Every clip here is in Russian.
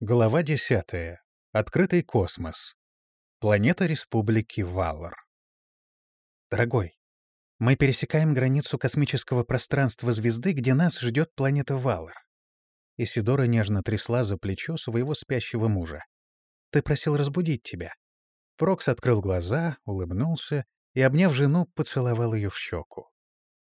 Глава 10. Открытый космос. Планета Республики Валлар. Дорогой, мы пересекаем границу космического пространства звезды, где нас ждет планета Валлар. Исидора нежно трясла за плечо своего спящего мужа. Ты просил разбудить тебя. Прокс открыл глаза, улыбнулся и, обняв жену, поцеловал ее в щеку.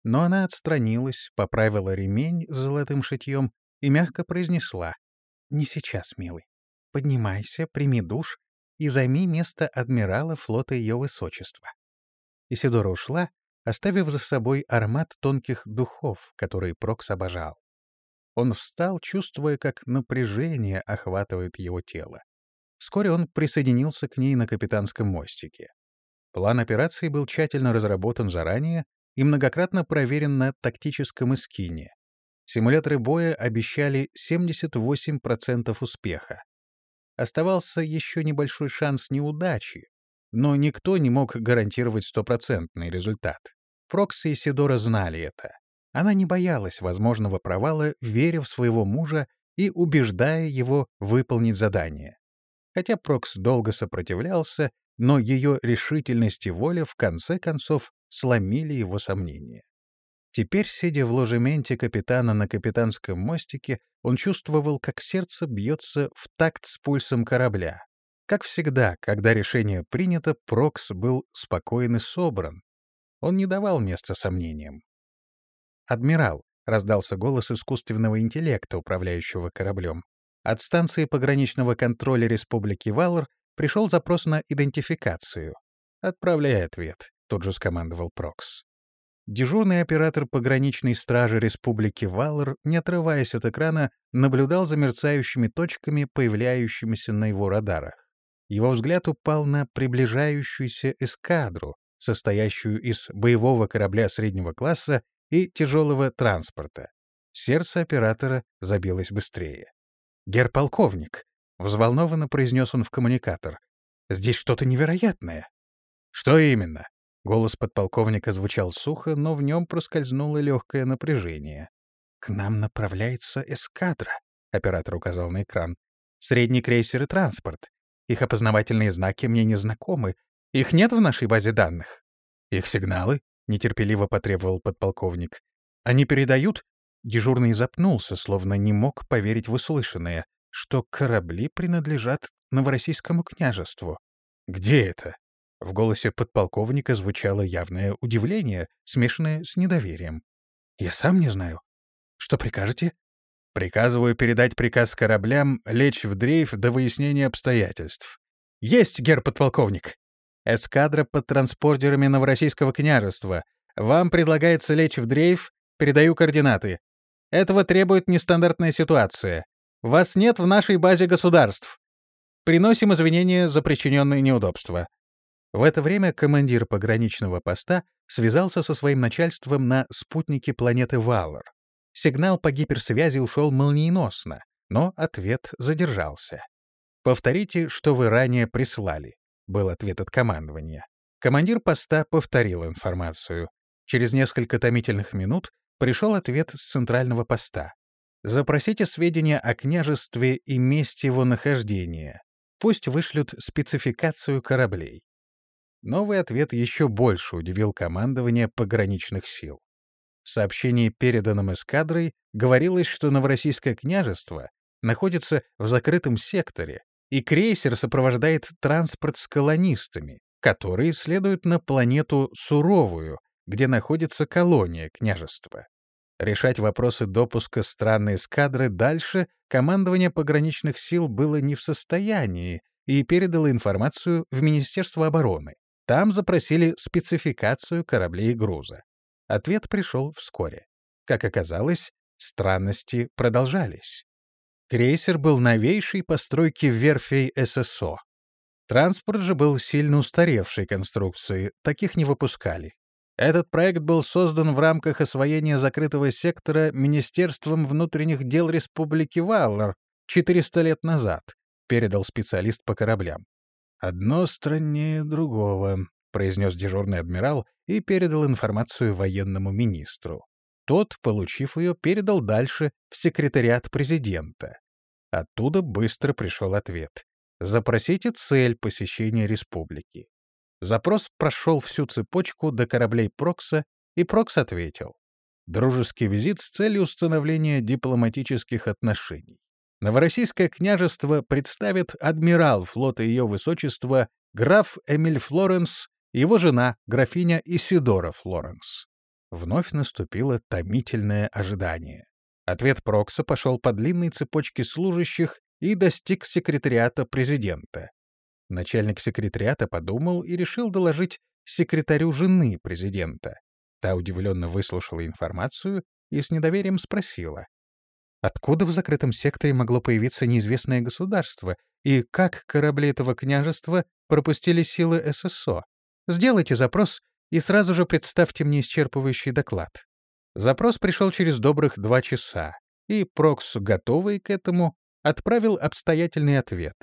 Но она отстранилась, поправила ремень с золотым шитьем и мягко произнесла — не сейчас, милый. Поднимайся, прими душ и займи место адмирала флота Ее Высочества. Исидора ушла, оставив за собой аромат тонких духов, которые Прокс обожал. Он встал, чувствуя, как напряжение охватывает его тело. Вскоре он присоединился к ней на капитанском мостике. План операции был тщательно разработан заранее и многократно проверен на тактическом эскине, Симуляторы боя обещали 78% успеха. Оставался еще небольшой шанс неудачи, но никто не мог гарантировать стопроцентный результат. Прокси и Сидора знали это. Она не боялась возможного провала, веря в своего мужа и убеждая его выполнить задание. Хотя Прокс долго сопротивлялся, но ее решительность и воля в конце концов сломили его сомнения. Теперь, сидя в ложементе капитана на капитанском мостике, он чувствовал, как сердце бьется в такт с пульсом корабля. Как всегда, когда решение принято, Прокс был спокоен и собран. Он не давал места сомнениям. «Адмирал», — раздался голос искусственного интеллекта, управляющего кораблем. От станции пограничного контроля Республики Валор пришел запрос на идентификацию. «Отправляй ответ», — тут же скомандовал Прокс. Дежурный оператор пограничной стражи Республики Валор, не отрываясь от экрана, наблюдал за мерцающими точками, появляющимися на его радарах. Его взгляд упал на приближающуюся эскадру, состоящую из боевого корабля среднего класса и тяжелого транспорта. Сердце оператора забилось быстрее. «Гер-полковник», — взволнованно произнес он в коммуникатор, — «здесь что-то невероятное». «Что именно?» Голос подполковника звучал сухо, но в нем проскользнуло легкое напряжение. «К нам направляется эскадра», — оператор указал на экран. «Средний крейсер и транспорт. Их опознавательные знаки мне не знакомы. Их нет в нашей базе данных». «Их сигналы?» — нетерпеливо потребовал подполковник. «Они передают?» Дежурный запнулся, словно не мог поверить в услышанное, что корабли принадлежат Новороссийскому княжеству. «Где это?» В голосе подполковника звучало явное удивление, смешанное с недоверием. «Я сам не знаю. Что прикажете?» «Приказываю передать приказ кораблям лечь в дрейф до выяснения обстоятельств». «Есть, гер подполковник!» «Эскадра под транспортерами Новороссийского княжества. Вам предлагается лечь в дрейф, передаю координаты. Этого требует нестандартная ситуация. Вас нет в нашей базе государств. Приносим извинения за причиненные неудобства. В это время командир пограничного поста связался со своим начальством на спутнике планеты Валор. Сигнал по гиперсвязи ушел молниеносно, но ответ задержался. «Повторите, что вы ранее прислали», — был ответ от командования. Командир поста повторил информацию. Через несколько томительных минут пришел ответ с центрального поста. «Запросите сведения о княжестве и месте его нахождения. Пусть вышлют спецификацию кораблей. Новый ответ еще больше удивил командование пограничных сил. В сообщении, переданном эскадрой, говорилось, что Новороссийское княжество находится в закрытом секторе, и крейсер сопровождает транспорт с колонистами, которые следуют на планету Суровую, где находится колония княжества. Решать вопросы допуска странной эскадры дальше командование пограничных сил было не в состоянии и передало информацию в Министерство обороны. Там запросили спецификацию кораблей и груза. Ответ пришел вскоре. Как оказалось, странности продолжались. Крейсер был новейшей постройки верфей ССО. Транспорт же был сильно устаревшей конструкции, таких не выпускали. Этот проект был создан в рамках освоения закрытого сектора Министерством внутренних дел Республики Валлар 400 лет назад, передал специалист по кораблям. «Одно страннее другого», — произнес дежурный адмирал и передал информацию военному министру. Тот, получив ее, передал дальше в секретариат президента. Оттуда быстро пришел ответ. Запросите цель посещения республики. Запрос прошел всю цепочку до кораблей Прокса, и Прокс ответил. Дружеский визит с целью установления дипломатических отношений. Новороссийское княжество представит адмирал флота Ее Высочества граф Эмиль Флоренс и его жена, графиня Исидора Флоренс. Вновь наступило томительное ожидание. Ответ Прокса пошел по длинной цепочке служащих и достиг секретариата президента. Начальник секретариата подумал и решил доложить секретарю жены президента. Та удивленно выслушала информацию и с недоверием спросила. Откуда в закрытом секторе могло появиться неизвестное государство, и как корабли этого княжества пропустили силы ССО? Сделайте запрос и сразу же представьте мне исчерпывающий доклад. Запрос пришел через добрых два часа, и Прокс, готовый к этому, отправил обстоятельный ответ.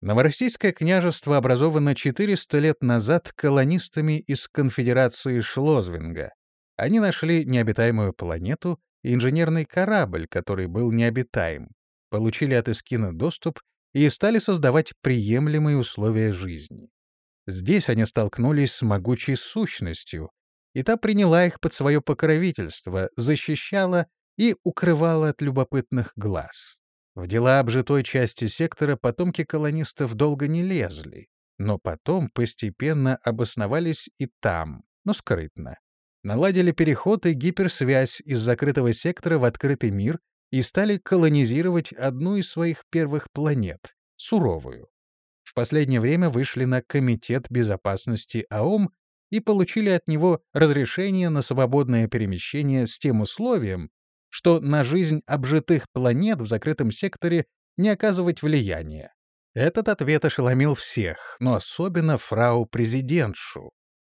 Новороссийское княжество образовано 400 лет назад колонистами из конфедерации Шлозвинга. Они нашли необитаемую планету и инженерный корабль, который был необитаем, получили от Искина доступ и стали создавать приемлемые условия жизни. Здесь они столкнулись с могучей сущностью, и та приняла их под свое покровительство, защищала и укрывала от любопытных глаз. В дела обжитой части сектора потомки колонистов долго не лезли, но потом постепенно обосновались и там, но скрытно. Наладили переход и гиперсвязь из закрытого сектора в открытый мир и стали колонизировать одну из своих первых планет — Суровую. В последнее время вышли на Комитет безопасности АОМ и получили от него разрешение на свободное перемещение с тем условием, что на жизнь обжитых планет в закрытом секторе не оказывать влияния. Этот ответ ошеломил всех, но особенно фрау-президентшу.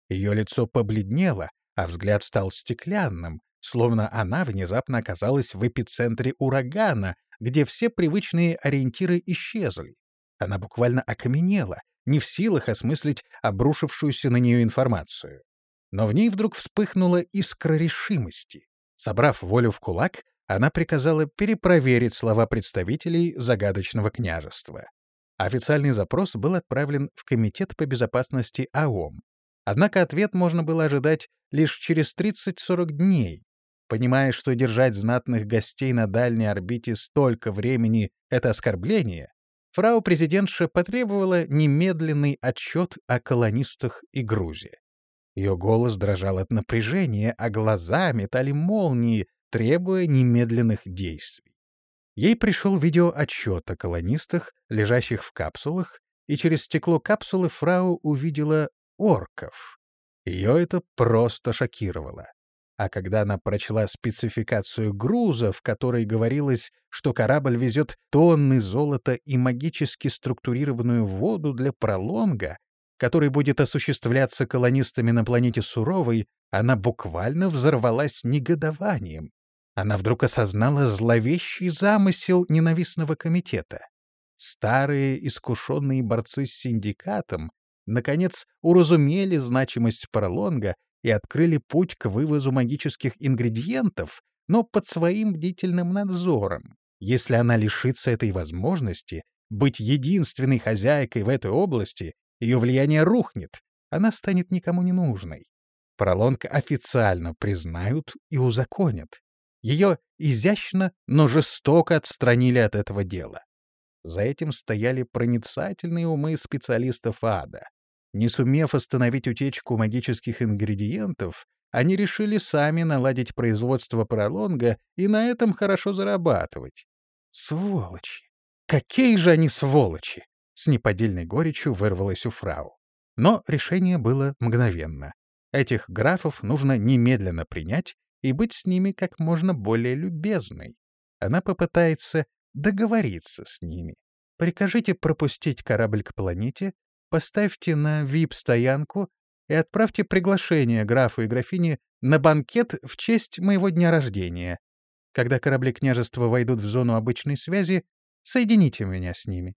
Ее лицо побледнело, а взгляд стал стеклянным, словно она внезапно оказалась в эпицентре урагана, где все привычные ориентиры исчезли. Она буквально окаменела, не в силах осмыслить обрушившуюся на нее информацию. Но в ней вдруг вспыхнула искра решимости. Собрав волю в кулак, она приказала перепроверить слова представителей загадочного княжества. Официальный запрос был отправлен в Комитет по безопасности АОМ. Однако ответ можно было ожидать лишь через 30-40 дней. Понимая, что держать знатных гостей на дальней орбите столько времени — это оскорбление, фрау-президентша потребовала немедленный отчет о колонистах и грузе. Ее голос дрожал от напряжения, а глаза метали молнии, требуя немедленных действий. Ей пришел видеоотчет о колонистах, лежащих в капсулах, и через стекло капсулы фрау увидела орков. Ее это просто шокировало. А когда она прочла спецификацию груза, в которой говорилось, что корабль везет тонны золота и магически структурированную воду для пролонга, который будет осуществляться колонистами на планете Суровой, она буквально взорвалась негодованием. Она вдруг осознала зловещий замысел ненавистного комитета. Старые искушенные борцы с синдикатом наконец уразумели значимость пролонга и открыли путь к вывозу магических ингредиентов, но под своим бдительным надзором. Если она лишится этой возможности, быть единственной хозяйкой в этой области, ее влияние рухнет, она станет никому не нужной. Пролонг официально признают и узаконят. Ее изящно, но жестоко отстранили от этого дела. За этим стояли проницательные умы специалистов ада. Не сумев остановить утечку магических ингредиентов, они решили сами наладить производство пролонга и на этом хорошо зарабатывать. Сволочи! Какие же они сволочи! С неподдельной горечью вырвалось у фрау. Но решение было мгновенно. Этих графов нужно немедленно принять и быть с ними как можно более любезной. Она попытается договориться с ними. Прикажите пропустить корабль к планете, поставьте на вип-стоянку и отправьте приглашение графу и графине на банкет в честь моего дня рождения. Когда корабли княжества войдут в зону обычной связи, соедините меня с ними.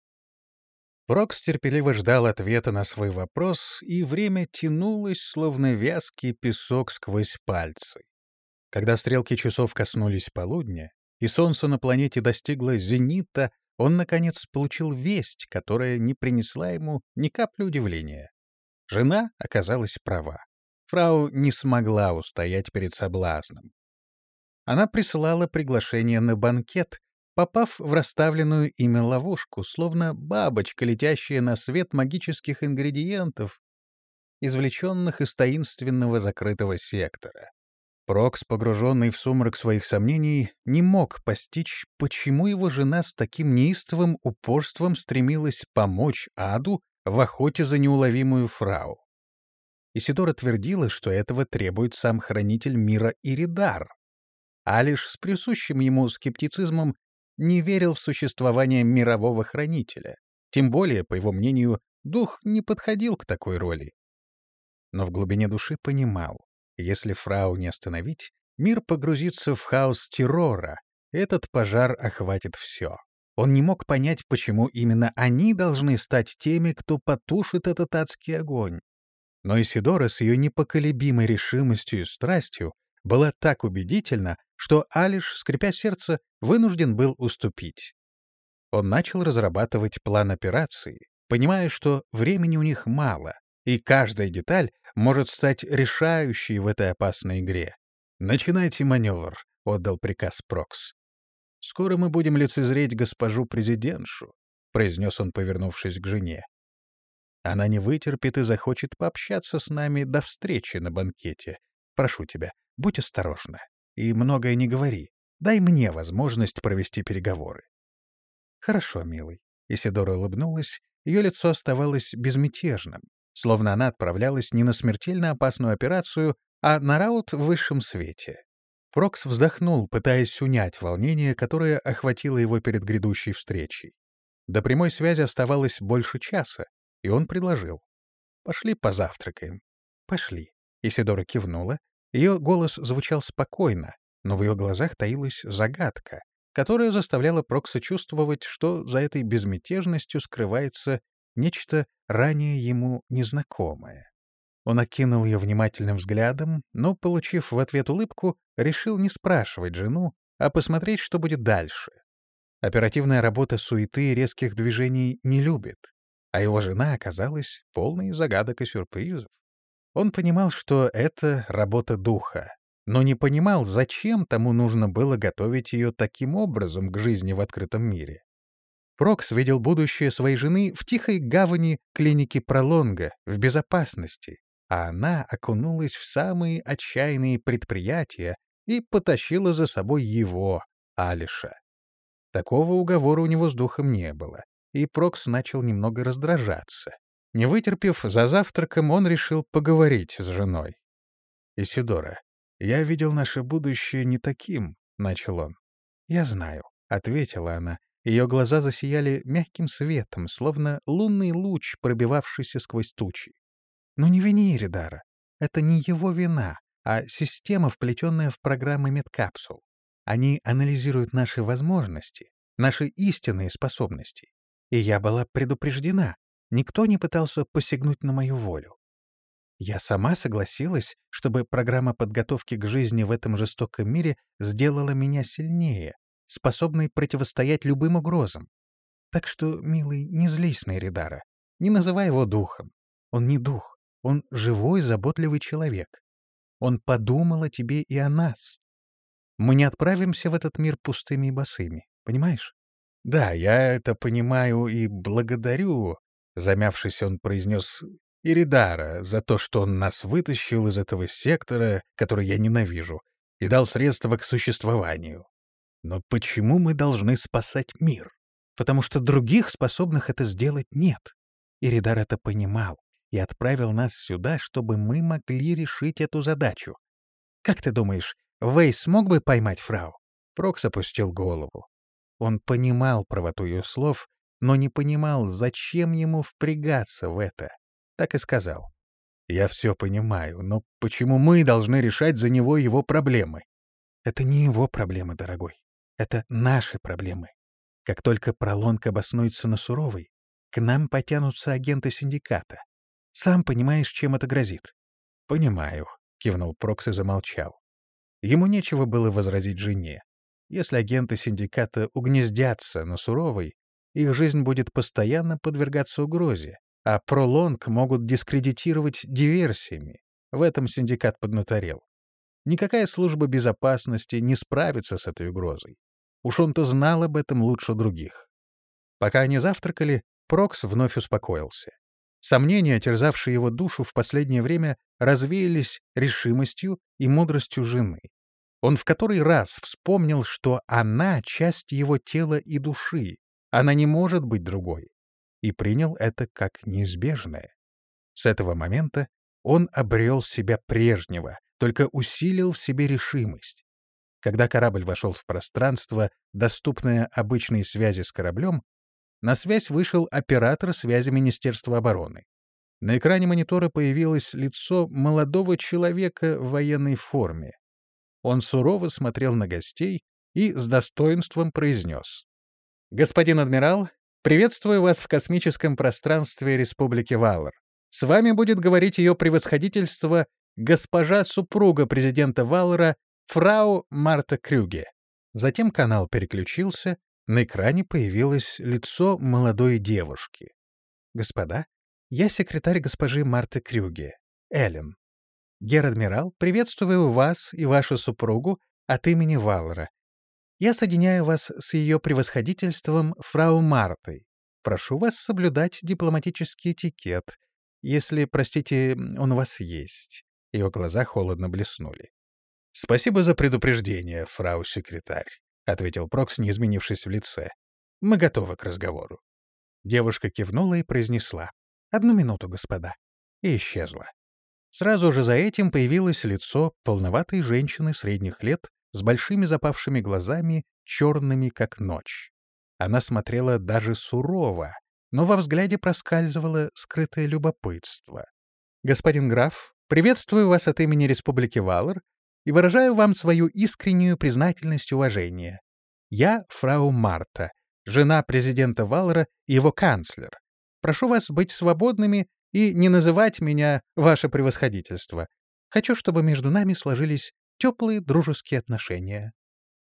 Прокс терпеливо ждал ответа на свой вопрос, и время тянулось, словно вязкий песок сквозь пальцы. Когда стрелки часов коснулись полудня, и солнце на планете достигло зенита, он, наконец, получил весть, которая не принесла ему ни капли удивления. Жена оказалась права. Фрау не смогла устоять перед соблазном. Она присылала приглашение на банкет, попав в расставленную ими ловушку, словно бабочка, летящая на свет магических ингредиентов, извлеченных из таинственного закрытого сектора. Прокс, погруженный в сумрак своих сомнений, не мог постичь, почему его жена с таким неистовым упорством стремилась помочь Аду в охоте за неуловимую фрау. Исидора твердила, что этого требует сам хранитель мира Иридар, а лишь с присущим ему скептицизмом не верил в существование мирового хранителя. Тем более, по его мнению, дух не подходил к такой роли. Но в глубине души понимал, если фрау не остановить, мир погрузится в хаос террора, этот пожар охватит все. Он не мог понять, почему именно они должны стать теми, кто потушит этот адский огонь. Но Исидора с ее непоколебимой решимостью и страстью была так убедительна, что Алиш, скрипя сердце, вынужден был уступить. Он начал разрабатывать план операции, понимая, что времени у них мало, и каждая деталь может стать решающей в этой опасной игре. «Начинайте маневр», — отдал приказ Прокс. «Скоро мы будем лицезреть госпожу президентшу», — произнес он, повернувшись к жене. «Она не вытерпит и захочет пообщаться с нами до встречи на банкете. Прошу тебя, будь осторожна и многое не говори. Дай мне возможность провести переговоры». «Хорошо, милый». Исидора улыбнулась, ее лицо оставалось безмятежным, словно она отправлялась не на смертельно опасную операцию, а на раут в высшем свете. Прокс вздохнул, пытаясь унять волнение, которое охватило его перед грядущей встречей. До прямой связи оставалось больше часа, и он предложил. «Пошли позавтракаем». «Пошли». Исидора кивнула. Ее голос звучал спокойно, но в ее глазах таилась загадка, которая заставляла Прокса чувствовать, что за этой безмятежностью скрывается нечто ранее ему незнакомое. Он окинул ее внимательным взглядом, но, получив в ответ улыбку, решил не спрашивать жену, а посмотреть, что будет дальше. Оперативная работа суеты и резких движений не любит, а его жена оказалась полной загадок и сюрпризов. Он понимал, что это работа духа, но не понимал, зачем тому нужно было готовить ее таким образом к жизни в открытом мире. Прокс видел будущее своей жены в тихой гавани клиники Пролонга, в безопасности, а она окунулась в самые отчаянные предприятия и потащила за собой его, Алиша. Такого уговора у него с духом не было, и Прокс начал немного раздражаться. Не вытерпев, за завтраком он решил поговорить с женой. «Исидора, я видел наше будущее не таким», — начал он. «Я знаю», — ответила она, ее глаза засияли мягким светом, словно лунный луч, пробивавшийся сквозь тучи. Но не вини Иридара. Это не его вина, а система, вплетенная в программы медкапсул. Они анализируют наши возможности, наши истинные способности. И я была предупреждена. Никто не пытался посягнуть на мою волю. Я сама согласилась, чтобы программа подготовки к жизни в этом жестоком мире сделала меня сильнее, способный противостоять любым угрозам. Так что, милый, не злись на Эридара. Не называй его духом. Он не дух. Он живой, заботливый человек. Он подумал о тебе и о нас. Мы не отправимся в этот мир пустыми и босыми, понимаешь? Да, я это понимаю и благодарю, замявшись, он произнес Иридара за то, что он нас вытащил из этого сектора, который я ненавижу, и дал средства к существованию. Но почему мы должны спасать мир? Потому что других, способных это сделать, нет. Иридар это понимал и отправил нас сюда, чтобы мы могли решить эту задачу. Как ты думаешь, Вей смог бы поймать фрау? Прокс опустил голову. Он понимал правоту ее слов, но не понимал, зачем ему впрягаться в это. Так и сказал. «Я все понимаю, но почему мы должны решать за него его проблемы?» «Это не его проблемы, дорогой. Это наши проблемы. Как только пролонг обоснуется на суровой, к нам потянутся агенты синдиката. Сам понимаешь, чем это грозит. — Понимаю, — кивнул Прокс и замолчал. Ему нечего было возразить жене. Если агенты синдиката угнездятся на суровой, их жизнь будет постоянно подвергаться угрозе, а пролонг могут дискредитировать диверсиями. В этом синдикат поднаторел. Никакая служба безопасности не справится с этой угрозой. Уж он-то знал об этом лучше других. Пока они завтракали, Прокс вновь успокоился. Сомнения, терзавшие его душу в последнее время, развеялись решимостью и мудростью жены. Он в который раз вспомнил, что она — часть его тела и души, она не может быть другой, и принял это как неизбежное. С этого момента он обрел себя прежнего, только усилил в себе решимость. Когда корабль вошел в пространство, доступное обычной связи с кораблем, на связь вышел оператор связи Министерства обороны. На экране монитора появилось лицо молодого человека в военной форме. Он сурово смотрел на гостей и с достоинством произнес. «Господин адмирал, приветствую вас в космическом пространстве Республики Валар. С вами будет говорить ее превосходительство госпожа супруга президента Валара фрау Марта Крюге». Затем канал переключился, на экране появилось лицо молодой девушки. «Господа, я секретарь госпожи Марты Крюге, Эллен. Гер-адмирал, приветствую вас и вашу супругу от имени Валора. Я соединяю вас с ее превосходительством фрау Мартой. Прошу вас соблюдать дипломатический этикет, если, простите, он у вас есть». Ее глаза холодно блеснули. «Спасибо за предупреждение, фрау-секретарь. — ответил Прокс, не изменившись в лице. «Мы готовы к разговору». Девушка кивнула и произнесла. «Одну минуту, господа». И исчезла. Сразу же за этим появилось лицо полноватой женщины средних лет с большими запавшими глазами, черными, как ночь. Она смотрела даже сурово, но во взгляде проскальзывало скрытое любопытство. «Господин граф, приветствую вас от имени Республики Валар и выражаю вам свою искреннюю признательность и уважение. Я фрау Марта, жена президента Валера и его канцлер. Прошу вас быть свободными и не называть меня ваше превосходительство. Хочу, чтобы между нами сложились теплые дружеские отношения».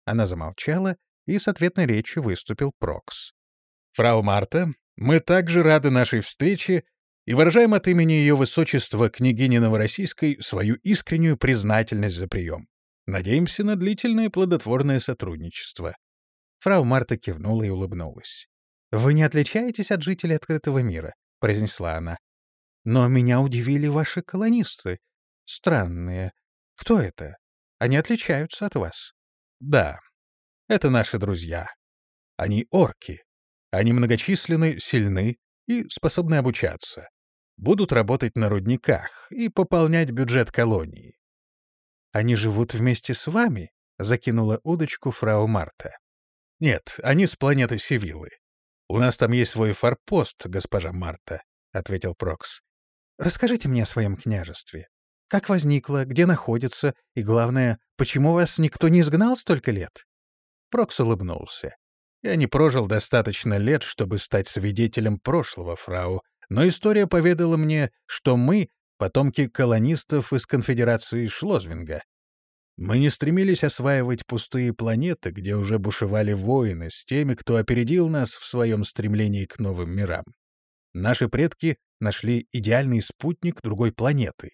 Она замолчала, и с ответной речью выступил Прокс. «Фрау Марта, мы также рады нашей встрече и выражаем от имени Ее Высочества княгини Новороссийской свою искреннюю признательность за прием. Надеемся на длительное плодотворное сотрудничество». Фрау Марта кивнула и улыбнулась. «Вы не отличаетесь от жителей открытого мира», — произнесла она. «Но меня удивили ваши колонисты. Странные. Кто это? Они отличаются от вас». «Да, это наши друзья. Они орки. Они многочисленны, сильны и способны обучаться будут работать на рудниках и пополнять бюджет колонии. «Они живут вместе с вами?» — закинула удочку фрау Марта. «Нет, они с планеты Сивиллы. У нас там есть свой форпост, госпожа Марта», — ответил Прокс. «Расскажите мне о своем княжестве. Как возникло, где находится, и, главное, почему вас никто не изгнал столько лет?» Прокс улыбнулся. «Я не прожил достаточно лет, чтобы стать свидетелем прошлого, фрау, но история поведала мне, что мы — потомки колонистов из конфедерации Шлозвинга. Мы не стремились осваивать пустые планеты, где уже бушевали воины с теми, кто опередил нас в своем стремлении к новым мирам. Наши предки нашли идеальный спутник другой планеты.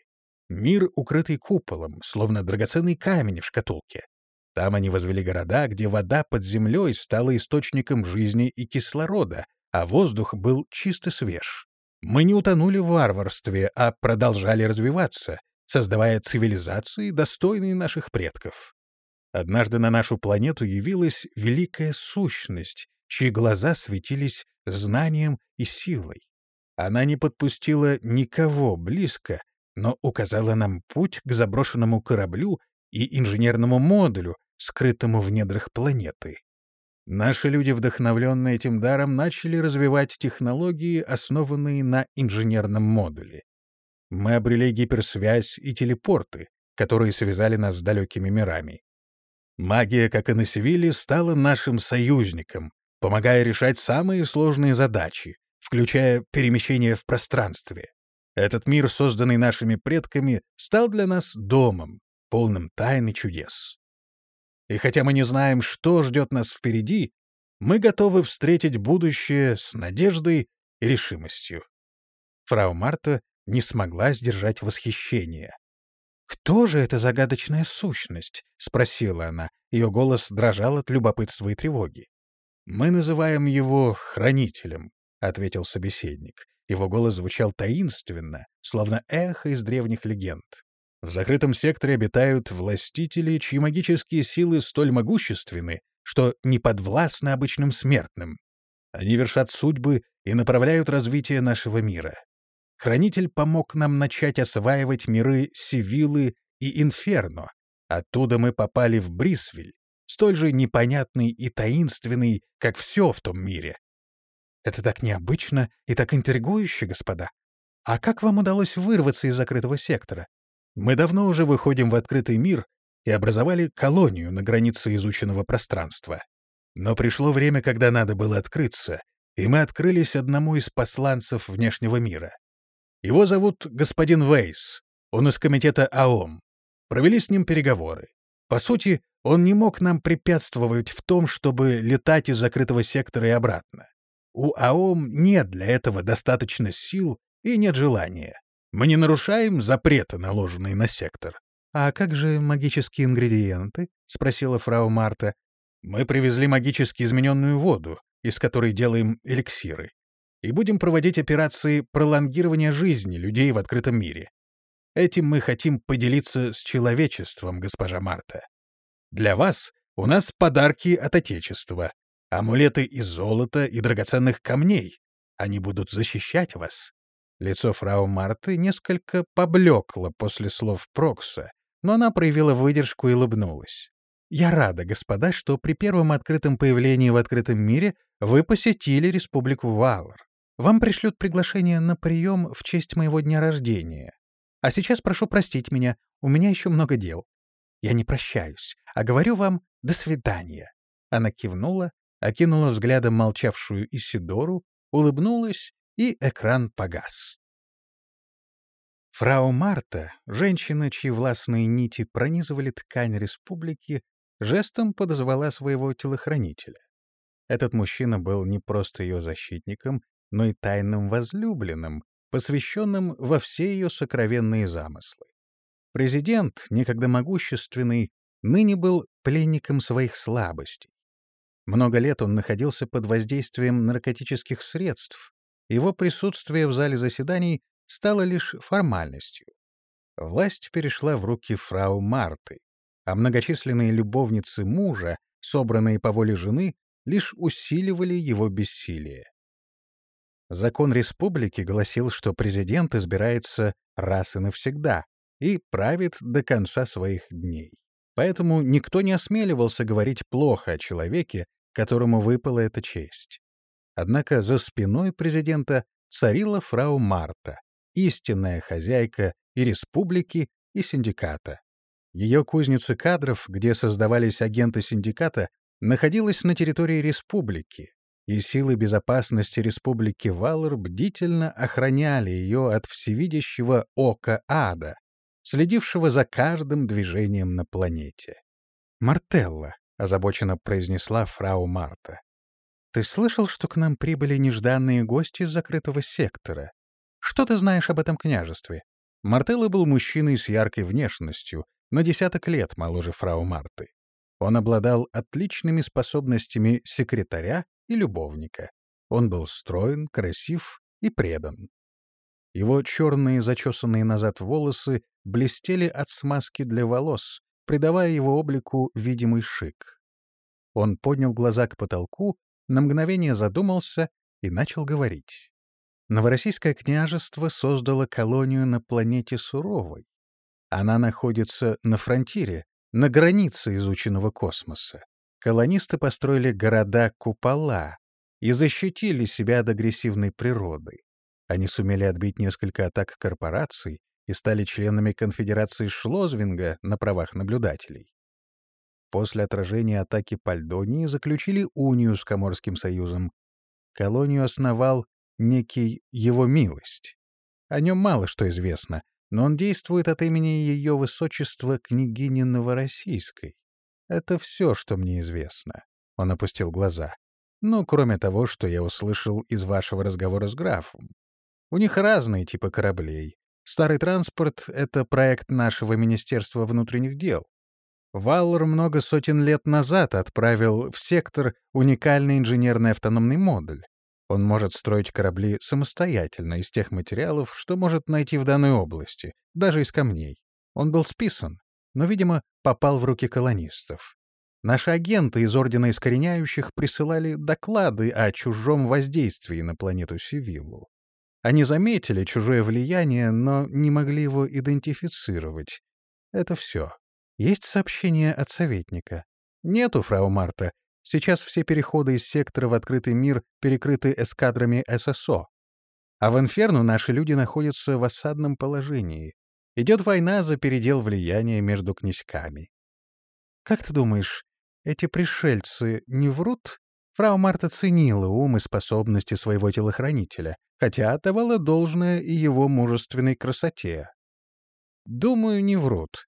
Мир, укрытый куполом, словно драгоценный камень в шкатулке. Там они возвели города, где вода под землей стала источником жизни и кислорода, а воздух был чисто свеж. Мы не утонули в варварстве, а продолжали развиваться, создавая цивилизации, достойные наших предков. Однажды на нашу планету явилась великая сущность, чьи глаза светились знанием и силой. Она не подпустила никого близко, но указала нам путь к заброшенному кораблю и инженерному модулю, скрытому в недрах планеты. Наши люди, вдохновленные этим даром, начали развивать технологии, основанные на инженерном модуле. Мы обрели гиперсвязь и телепорты, которые связали нас с далекими мирами. Магия, как и на Севиле, стала нашим союзником, помогая решать самые сложные задачи, включая перемещение в пространстве. Этот мир, созданный нашими предками, стал для нас домом, полным тайн и чудес. И хотя мы не знаем, что ждет нас впереди, Мы готовы встретить будущее с надеждой и решимостью. Фрау Марта не смогла сдержать восхищение. «Кто же эта загадочная сущность?» — спросила она. Ее голос дрожал от любопытства и тревоги. «Мы называем его Хранителем», — ответил собеседник. Его голос звучал таинственно, словно эхо из древних легенд. В закрытом секторе обитают властители, чьи магические силы столь могущественны, что не подвластны обычным смертным. Они вершат судьбы и направляют развитие нашего мира. Хранитель помог нам начать осваивать миры Сивилы и Инферно. Оттуда мы попали в Брисвель, столь же непонятный и таинственный, как все в том мире. Это так необычно и так интригующе, господа. А как вам удалось вырваться из закрытого сектора? Мы давно уже выходим в открытый мир и образовали колонию на границе изученного пространства. Но пришло время, когда надо было открыться, и мы открылись одному из посланцев внешнего мира. Его зовут господин Вейс. Он из комитета АОМ. Провели с ним переговоры. По сути, он не мог нам препятствовать в том, чтобы летать из закрытого сектора и обратно. У АОМ нет для этого достаточно сил и нет желания. Мы не нарушаем запреты, наложенные на сектор. — А как же магические ингредиенты? — спросила фрау Марта. — Мы привезли магически измененную воду, из которой делаем эликсиры и будем проводить операции пролонгирования жизни людей в открытом мире. Этим мы хотим поделиться с человечеством, госпожа Марта. Для вас у нас подарки от Отечества, амулеты из золота и драгоценных камней. Они будут защищать вас. Лицо фрау Марты несколько поблекло после слов Прокса, но она проявила выдержку и улыбнулась. «Я рада, господа, что при первом открытом появлении в открытом мире вы посетили Республику Валар. Вам пришлют приглашение на прием в честь моего дня рождения. А сейчас прошу простить меня, у меня еще много дел. Я не прощаюсь, а говорю вам «до свидания». Она кивнула, окинула взглядом молчавшую Исидору, улыбнулась, и экран погас. Фрау Марта, женщина, чьи властные нити пронизывали ткань республики, жестом подозвала своего телохранителя. Этот мужчина был не просто ее защитником, но и тайным возлюбленным, посвященным во все ее сокровенные замыслы. Президент, некогда могущественный, ныне был пленником своих слабостей. Много лет он находился под воздействием наркотических средств. Его присутствие в зале заседаний стало лишь формальностью. Власть перешла в руки фрау Марты, а многочисленные любовницы мужа, собранные по воле жены, лишь усиливали его бессилие. Закон республики гласил, что президент избирается раз и навсегда и правит до конца своих дней. Поэтому никто не осмеливался говорить плохо о человеке, которому выпала эта честь. Однако за спиной президента царила фрау Марта, истинная хозяйка и республики, и синдиката. Ее кузница кадров, где создавались агенты синдиката, находилась на территории республики, и силы безопасности Республики Валор бдительно охраняли ее от всевидящего ока ада, следившего за каждым движением на планете. «Мартелла», — озабоченно произнесла фрау Марта, — «ты слышал, что к нам прибыли нежданные гости из закрытого сектора? Что ты знаешь об этом княжестве?» Мартелла был мужчиной с яркой внешностью, на десяток лет моложе фрау Марты. Он обладал отличными способностями секретаря и любовника. Он был строен, красив и предан. Его черные зачесанные назад волосы блестели от смазки для волос, придавая его облику видимый шик. Он поднял глаза к потолку, на мгновение задумался и начал говорить. Новороссийское княжество создало колонию на планете Суровой. Она находится на фронтире, на границе изученного космоса колонисты построили города-купола и защитили себя от агрессивной природы. Они сумели отбить несколько атак корпораций и стали членами конфедерации Шлозвинга на правах наблюдателей. После отражения атаки Пальдонии заключили унию с Коморским союзом. Колонию основал некий его милость. О нем мало что известно, но он действует от имени ее высочества княгини Новороссийской. Это все, что мне известно. Он опустил глаза. Ну, кроме того, что я услышал из вашего разговора с графом. У них разные типы кораблей. Старый транспорт — это проект нашего Министерства внутренних дел. Валлер много сотен лет назад отправил в сектор уникальный инженерный автономный модуль. Он может строить корабли самостоятельно из тех материалов, что может найти в данной области, даже из камней. Он был списан, но, видимо, попал в руки колонистов. Наши агенты из Ордена Искореняющих присылали доклады о чужом воздействии на планету Сивиллу. Они заметили чужое влияние, но не могли его идентифицировать. Это все. Есть сообщение от советника? Нету, фрау Марта. Сейчас все переходы из сектора в открытый мир перекрыты эскадрами ССО. А в Инферну наши люди находятся в осадном положении. Идет война за передел влияния между князьками. Как ты думаешь, эти пришельцы не врут? Фрау Марта ценила ум и способности своего телохранителя, хотя отдавала должное и его мужественной красоте. Думаю, не врут.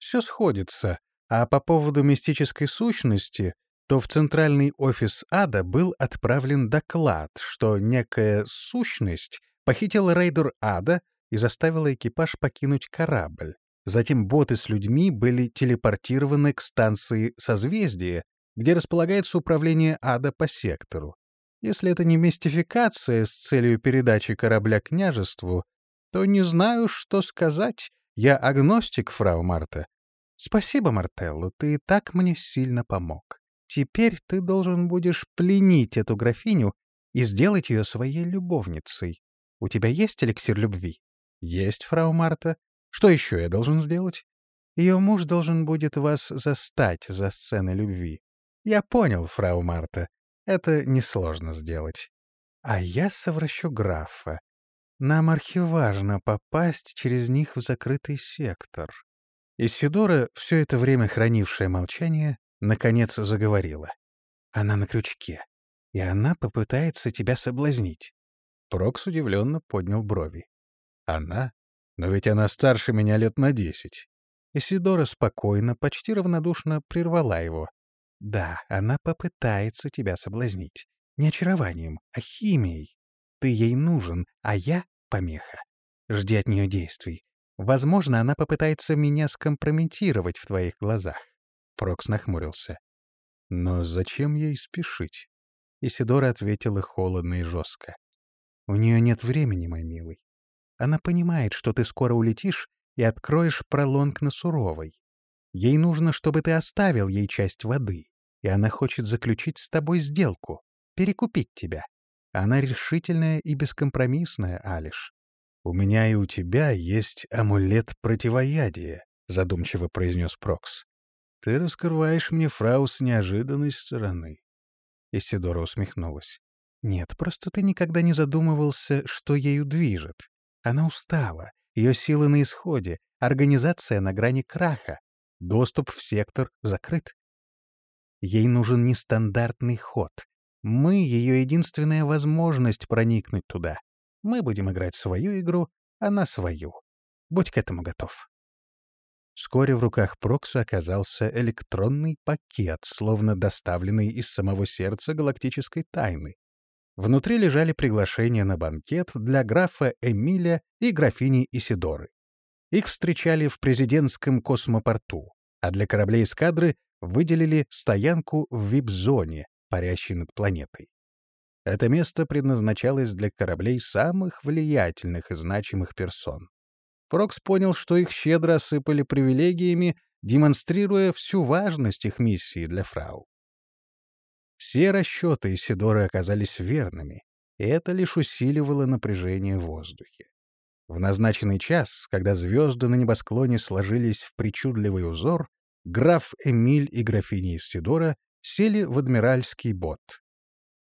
Все сходится. А по поводу мистической сущности, то в центральный офис ада был отправлен доклад, что некая сущность похитила рейдер ада и заставила экипаж покинуть корабль. Затем боты с людьми были телепортированы к станции созвездия, где располагается управление ада по сектору. Если это не мистификация с целью передачи корабля княжеству, то не знаю, что сказать. Я агностик, фрау Марта. Спасибо, Мартеллу, ты и так мне сильно помог. Теперь ты должен будешь пленить эту графиню и сделать ее своей любовницей. У тебя есть эликсир любви? Есть, фрау Марта. Что еще я должен сделать? Ее муж должен будет вас застать за сценой любви. Я понял, фрау Марта. Это несложно сделать. А я совращу графа. Нам архиважно попасть через них в закрытый сектор. Исидора, все это время хранившая молчание, наконец заговорила. Она на крючке, и она попытается тебя соблазнить. Прокс удивленно поднял брови. Она? Но ведь она старше меня лет на десять. Исидора спокойно, почти равнодушно прервала его. Да, она попытается тебя соблазнить. Не очарованием, а химией. Ты ей нужен, а я — помеха. Жди от нее действий. Возможно, она попытается меня скомпрометировать в твоих глазах. Прокс нахмурился. Но зачем ей спешить? Исидора ответила холодно и жестко. У нее нет времени, мой милый. Она понимает, что ты скоро улетишь и откроешь пролонг на Суровой. Ей нужно, чтобы ты оставил ей часть воды и она хочет заключить с тобой сделку, перекупить тебя. Она решительная и бескомпромиссная, Алиш. «У меня и у тебя есть амулет противоядия», — задумчиво произнес Прокс. «Ты раскрываешь мне фрау с неожиданной стороны». Исидора усмехнулась. «Нет, просто ты никогда не задумывался, что ею движет. Она устала, ее силы на исходе, организация на грани краха, доступ в сектор закрыт. Ей нужен нестандартный ход. Мы — ее единственная возможность проникнуть туда. Мы будем играть свою игру, она свою. Будь к этому готов. Вскоре в руках Прокса оказался электронный пакет, словно доставленный из самого сердца галактической тайны. Внутри лежали приглашения на банкет для графа Эмиля и графини Исидоры. Их встречали в президентском космопорту, а для кораблей эскадры выделили стоянку в вип-зоне, парящей над планетой. Это место предназначалось для кораблей самых влиятельных и значимых персон. Прокс понял, что их щедро осыпали привилегиями, демонстрируя всю важность их миссии для фрау. Все расчеты Исидоры оказались верными, и это лишь усиливало напряжение в воздухе. В назначенный час, когда звезды на небосклоне сложились в причудливый узор, граф Эмиль и графиня Исидора сели в адмиральский бот.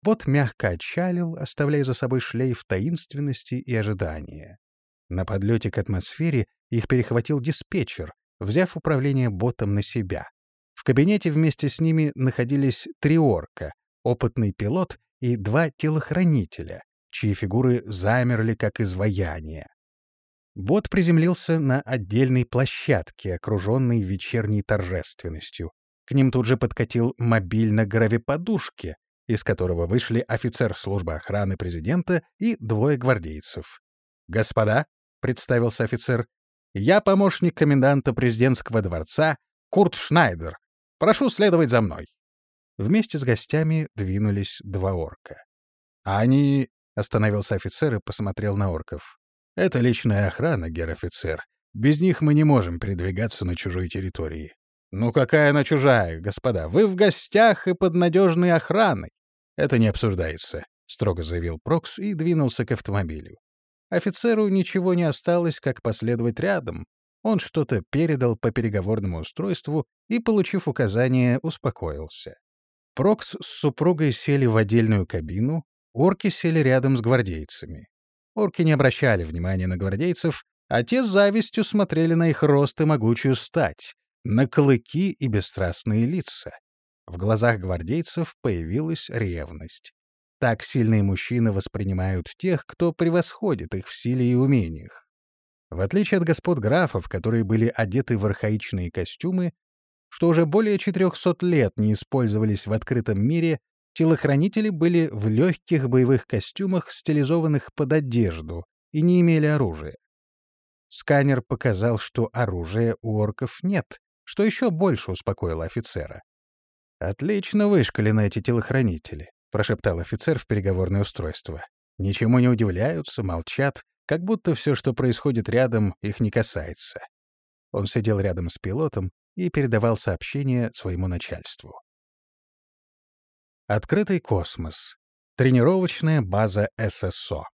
Бот мягко отчалил, оставляя за собой шлейф таинственности и ожидания. На подлете к атмосфере их перехватил диспетчер, взяв управление ботом на себя. В кабинете вместе с ними находились три орка, опытный пилот и два телохранителя, чьи фигуры замерли как изваяния. Бот приземлился на отдельной площадке, окруженной вечерней торжественностью. К ним тут же подкатил мобиль на гравиподушке, из которого вышли офицер службы охраны президента и двое гвардейцев. «Господа», — представился офицер, — «я помощник коменданта президентского дворца Курт Шнайдер. Прошу следовать за мной». Вместе с гостями двинулись два орка. «А они...» — остановился офицер и посмотрел на орков. «Это личная охрана, гер-офицер. Без них мы не можем передвигаться на чужой территории». «Ну какая она чужая, господа? Вы в гостях и под надежной охраной». «Это не обсуждается», — строго заявил Прокс и двинулся к автомобилю. Офицеру ничего не осталось, как последовать рядом. Он что-то передал по переговорному устройству и, получив указание, успокоился. Прокс с супругой сели в отдельную кабину, орки сели рядом с гвардейцами. Орки не обращали внимания на гвардейцев, а те с завистью смотрели на их рост и могучую стать, на клыки и бесстрастные лица. В глазах гвардейцев появилась ревность. Так сильные мужчины воспринимают тех, кто превосходит их в силе и умениях. В отличие от господ графов, которые были одеты в архаичные костюмы, что уже более 400 лет не использовались в открытом мире, телохранители были в легких боевых костюмах, стилизованных под одежду, и не имели оружия. Сканер показал, что оружия у орков нет, что еще больше успокоило офицера. «Отлично вышкалены эти телохранители», — прошептал офицер в переговорное устройство. «Ничему не удивляются, молчат, как будто все, что происходит рядом, их не касается». Он сидел рядом с пилотом и передавал сообщение своему начальству. Открытый космос. Тренировочная база ССО.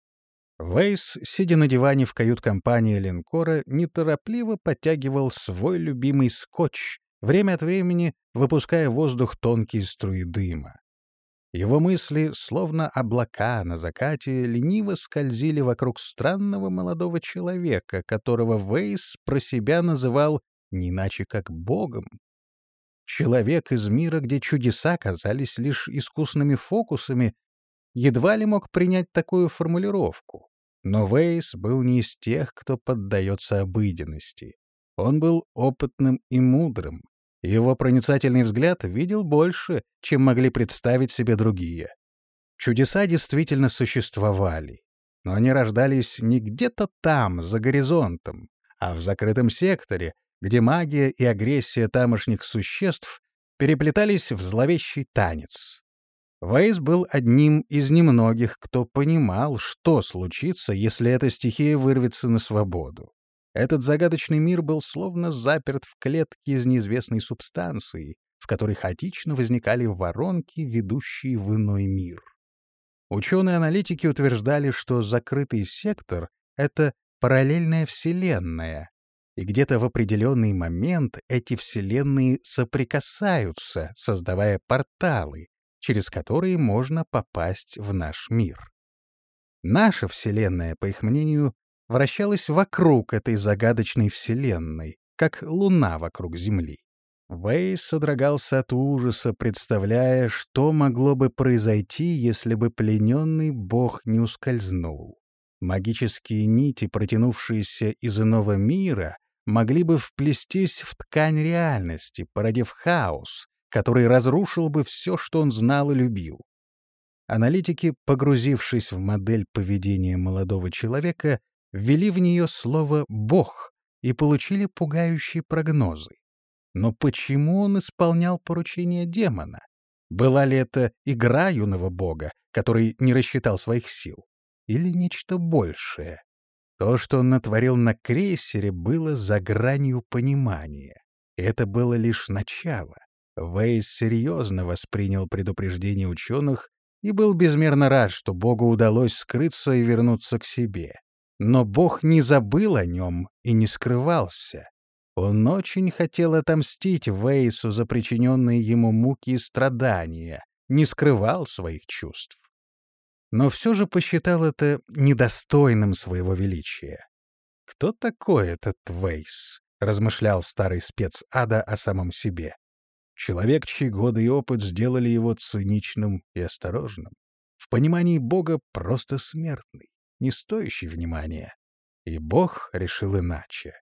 Вейс, сидя на диване в кают-компании линкора, неторопливо подтягивал свой любимый скотч, время от времени выпуская в воздух тонкие струи дыма. Его мысли, словно облака на закате, лениво скользили вокруг странного молодого человека, которого Вейс про себя называл не иначе как Богом. Человек из мира, где чудеса казались лишь искусными фокусами, едва ли мог принять такую формулировку. Но Вейс был не из тех, кто поддается обыденности. Он был опытным и мудрым, его проницательный взгляд видел больше, чем могли представить себе другие. Чудеса действительно существовали, но они рождались не где-то там, за горизонтом, а в закрытом секторе, где магия и агрессия тамошних существ переплетались в зловещий танец. Вейс был одним из немногих, кто понимал, что случится, если эта стихия вырвется на свободу. Этот загадочный мир был словно заперт в клетке из неизвестной субстанции, в которой хаотично возникали воронки, ведущие в иной мир. Ученые-аналитики утверждали, что закрытый сектор — это параллельная вселенная, и где-то в определенный момент эти вселенные соприкасаются, создавая порталы, через которые можно попасть в наш мир. Наша Вселенная, по их мнению, вращалась вокруг этой загадочной вселенной, как луна вокруг Земли. Вейс содрогался от ужаса, представляя, что могло бы произойти, если бы плененный бог не ускользнул. Магические нити, протянувшиеся из иного мира, могли бы вплестись в ткань реальности, породив хаос, который разрушил бы все, что он знал и любил. Аналитики, погрузившись в модель поведения молодого человека, ввели в нее слово «бог» и получили пугающие прогнозы. Но почему он исполнял поручение демона? Была ли это игра юного бога, который не рассчитал своих сил? Или нечто большее? То, что он натворил на крейсере, было за гранью понимания. Это было лишь начало. Вейс серьезно воспринял предупреждение ученых и был безмерно рад, что Богу удалось скрыться и вернуться к себе. Но Бог не забыл о нем и не скрывался. Он очень хотел отомстить Вейсу за причиненные ему муки и страдания, не скрывал своих чувств. Но все же посчитал это недостойным своего величия. «Кто такой этот Вейс?» — размышлял старый спец ада о самом себе. Человек, чьи годы и опыт сделали его циничным и осторожным. В понимании Бога просто смертный не стоящий внимания. И Бог решил иначе.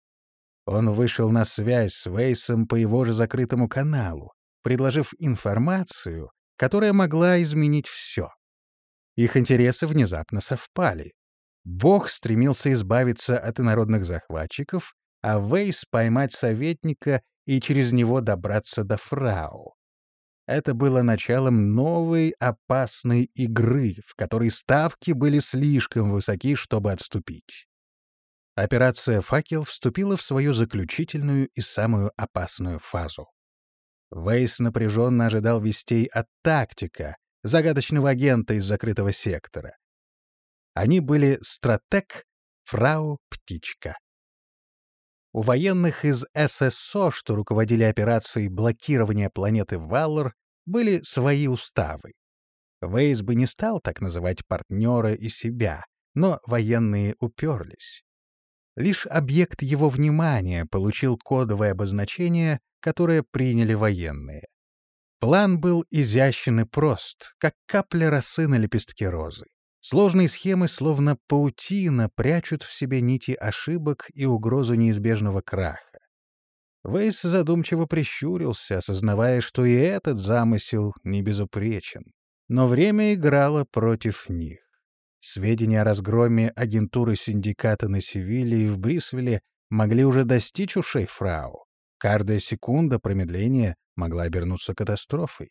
Он вышел на связь с Вейсом по его же закрытому каналу, предложив информацию, которая могла изменить все. Их интересы внезапно совпали. Бог стремился избавиться от инородных захватчиков, а Вейс — поймать советника и через него добраться до фрау. Это было началом новой опасной игры, в которой ставки были слишком высоки, чтобы отступить. Операция «Факел» вступила в свою заключительную и самую опасную фазу. Вейс напряженно ожидал вестей от тактика, загадочного агента из закрытого сектора. Они были стратег, фрау, птичка. У военных из ССО, что руководили операцией блокирования планеты Валлар, были свои уставы. Вейс бы не стал так называть партнера и себя, но военные уперлись. Лишь объект его внимания получил кодовое обозначение, которое приняли военные. План был изящен и прост, как капля росы на лепестке розы. Сложные схемы, словно паутина, прячут в себе нити ошибок и угрозу неизбежного краха. Вейс задумчиво прищурился, осознавая, что и этот замысел не безупречен. Но время играло против них. Сведения о разгроме агентуры синдиката на Севиле и в Брисвеле могли уже достичь ушей фрау. Каждая секунда промедления могла обернуться катастрофой.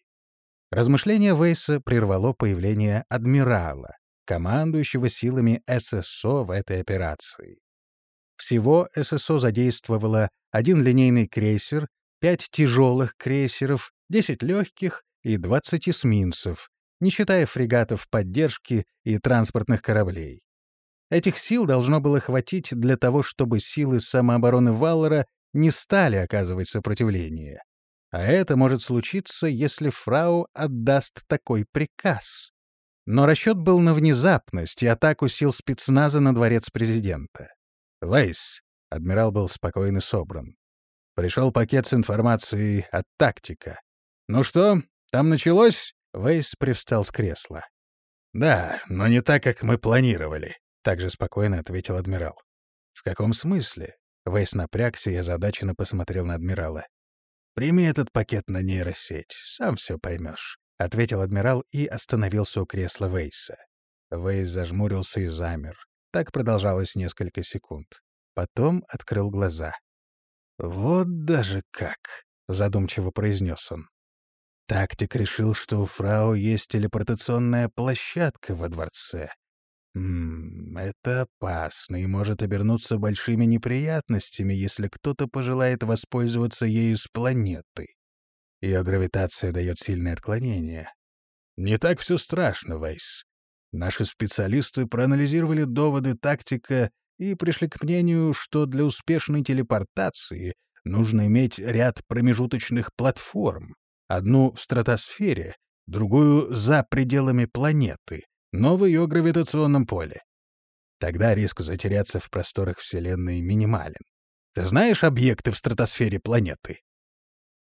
Размышление Вейса прервало появление адмирала, командующего силами ССО в этой операции. Всего ССО задействовало один линейный крейсер, пять тяжелых крейсеров, 10 легких и 20 эсминцев, не считая фрегатов поддержки и транспортных кораблей. Этих сил должно было хватить для того, чтобы силы самообороны Валлера не стали оказывать сопротивление. А это может случиться, если фрау отдаст такой приказ. Но расчет был на внезапность и атаку сил спецназа на дворец президента. «Вейс», — адмирал был спокойно собран. Пришел пакет с информацией от тактика. «Ну что, там началось?» Вейс привстал с кресла. «Да, но не так, как мы планировали», — также спокойно ответил адмирал. «В каком смысле?» Вейс напрягся и озадаченно посмотрел на адмирала. «Прими этот пакет на нейросеть, сам все поймешь. — ответил адмирал и остановился у кресла Вейса. Вейс зажмурился и замер. Так продолжалось несколько секунд. Потом открыл глаза. «Вот даже как!» — задумчиво произнес он. Тактик решил, что у фрау есть телепортационная площадка во дворце. Ммм, это опасно и может обернуться большими неприятностями, если кто-то пожелает воспользоваться ею с планеты. Ее гравитация дает сильное отклонение. Не так все страшно, Вейс. Наши специалисты проанализировали доводы тактика и пришли к мнению, что для успешной телепортации нужно иметь ряд промежуточных платформ. Одну в стратосфере, другую за пределами планеты, но в ее гравитационном поле. Тогда риск затеряться в просторах Вселенной минимален. Ты знаешь объекты в стратосфере планеты?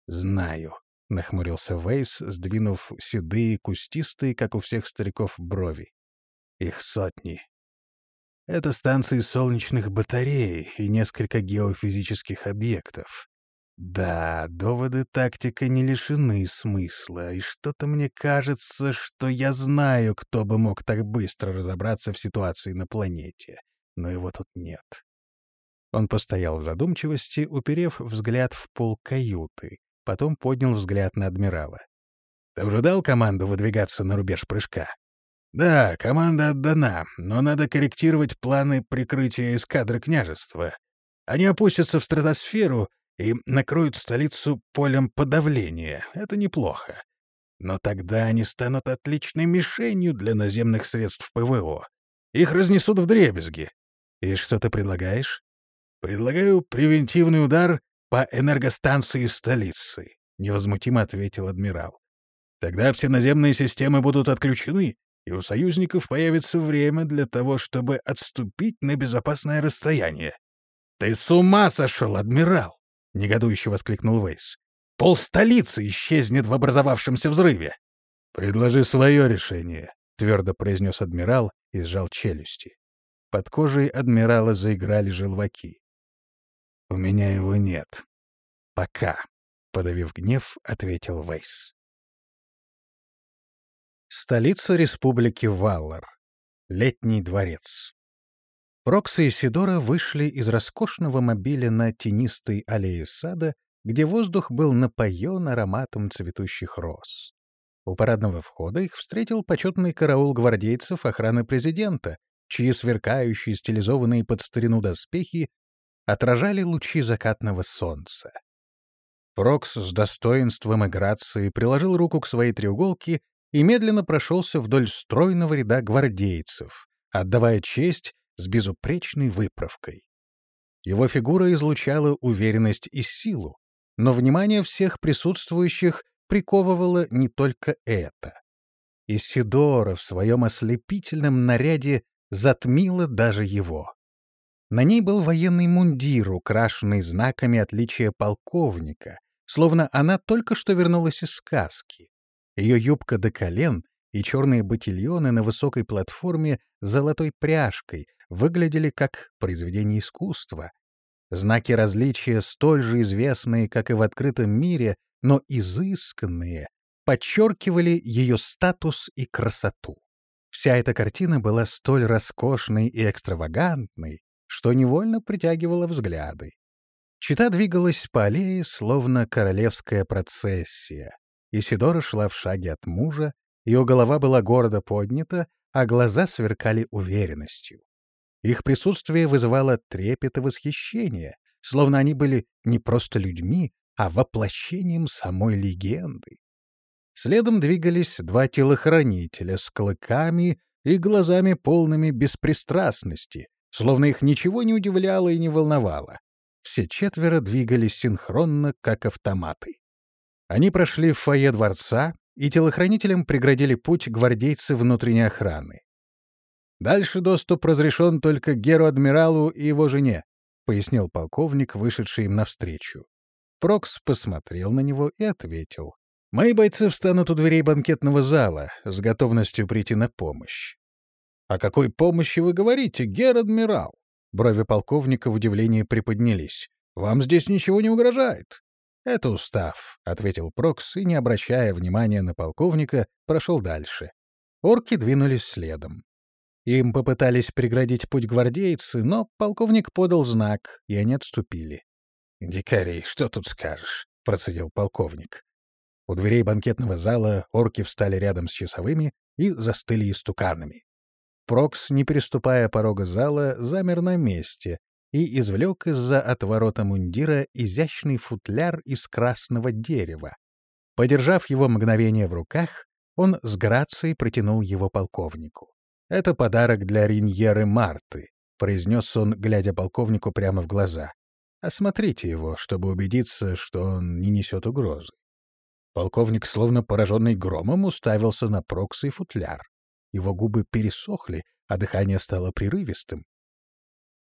Знаю. — нахмурился Вейс, сдвинув седые, кустистые, как у всех стариков, брови. «Их сотни. Это станции солнечных батарей и несколько геофизических объектов. Да, доводы тактика не лишены смысла, и что-то мне кажется, что я знаю, кто бы мог так быстро разобраться в ситуации на планете, но его тут нет». Он постоял в задумчивости, уперев взгляд в пол каюты, Потом поднял взгляд на адмирала. «Ты уже дал команду выдвигаться на рубеж прыжка?» «Да, команда отдана, но надо корректировать планы прикрытия эскадры княжества. Они опустятся в стратосферу и накроют столицу полем подавления. Это неплохо. Но тогда они станут отличной мишенью для наземных средств ПВО. Их разнесут в дребезги. И что ты предлагаешь? Предлагаю превентивный удар по энергостанции столицы», — невозмутимо ответил адмирал. «Тогда все наземные системы будут отключены, и у союзников появится время для того, чтобы отступить на безопасное расстояние». «Ты с ума сошел, адмирал!» — негодующе воскликнул Вейс. «Пол столицы исчезнет в образовавшемся взрыве!» «Предложи свое решение», — твердо произнес адмирал и сжал челюсти. Под кожей адмирала заиграли желваки. «У меня его нет. Пока», — подавив гнев, ответил Вейс. Столица республики Валлар. Летний дворец. Прокс и Сидора вышли из роскошного мобиля на тенистой аллее сада, где воздух был напоен ароматом цветущих роз. У парадного входа их встретил почетный караул гвардейцев охраны президента, чьи сверкающие стилизованные под старину доспехи отражали лучи закатного солнца. Прокс с достоинством и грацией приложил руку к своей треуголке и медленно прошелся вдоль стройного ряда гвардейцев, отдавая честь с безупречной выправкой. Его фигура излучала уверенность и силу, но внимание всех присутствующих приковывало не только это. Исидора в своем ослепительном наряде затмила даже его. На ней был военный мундир, украшенный знаками отличия полковника, словно она только что вернулась из сказки. Ее юбка до колен и черные ботильоны на высокой платформе с золотой пряжкой выглядели как произведение искусства. Знаки различия, столь же известные, как и в открытом мире, но изысканные, подчеркивали ее статус и красоту. Вся эта картина была столь роскошной и экстравагантной, что невольно притягивала взгляды. Чита двигалась по аллее, словно королевская процессия. Исидора шла в шаге от мужа, ее голова была гордо поднята, а глаза сверкали уверенностью. Их присутствие вызывало трепет и восхищение, словно они были не просто людьми, а воплощением самой легенды. Следом двигались два телохранителя с клыками и глазами полными беспристрастности, словно их ничего не удивляло и не волновало. Все четверо двигались синхронно, как автоматы. Они прошли в фойе дворца, и телохранителям преградили путь гвардейцы внутренней охраны. «Дальше доступ разрешен только Геру-адмиралу и его жене», — пояснил полковник, вышедший им навстречу. Прокс посмотрел на него и ответил. «Мои бойцы встанут у дверей банкетного зала с готовностью прийти на помощь». «О какой помощи вы говорите, гер-адмирал?» Брови полковника в удивлении приподнялись. «Вам здесь ничего не угрожает?» «Это устав», — ответил Прокс и, не обращая внимания на полковника, прошел дальше. Орки двинулись следом. Им попытались преградить путь гвардейцы, но полковник подал знак, и они отступили. «Дикарей, что тут скажешь?» — процедил полковник. У дверей банкетного зала орки встали рядом с часовыми и застыли истуканами. Прокс, не переступая порога зала, замер на месте, и извлек из-за отворота мундира изящный футляр из красного дерева. Подержав его мгновение в руках, он с грацией протянул его полковнику. «Это подарок для Риньеры Марты», — произнес он, глядя полковнику прямо в глаза. «Осмотрите его, чтобы убедиться, что он не несет угрозы». Полковник, словно пораженный громом, уставился на Прокс и футляр. Его губы пересохли, а дыхание стало прерывистым.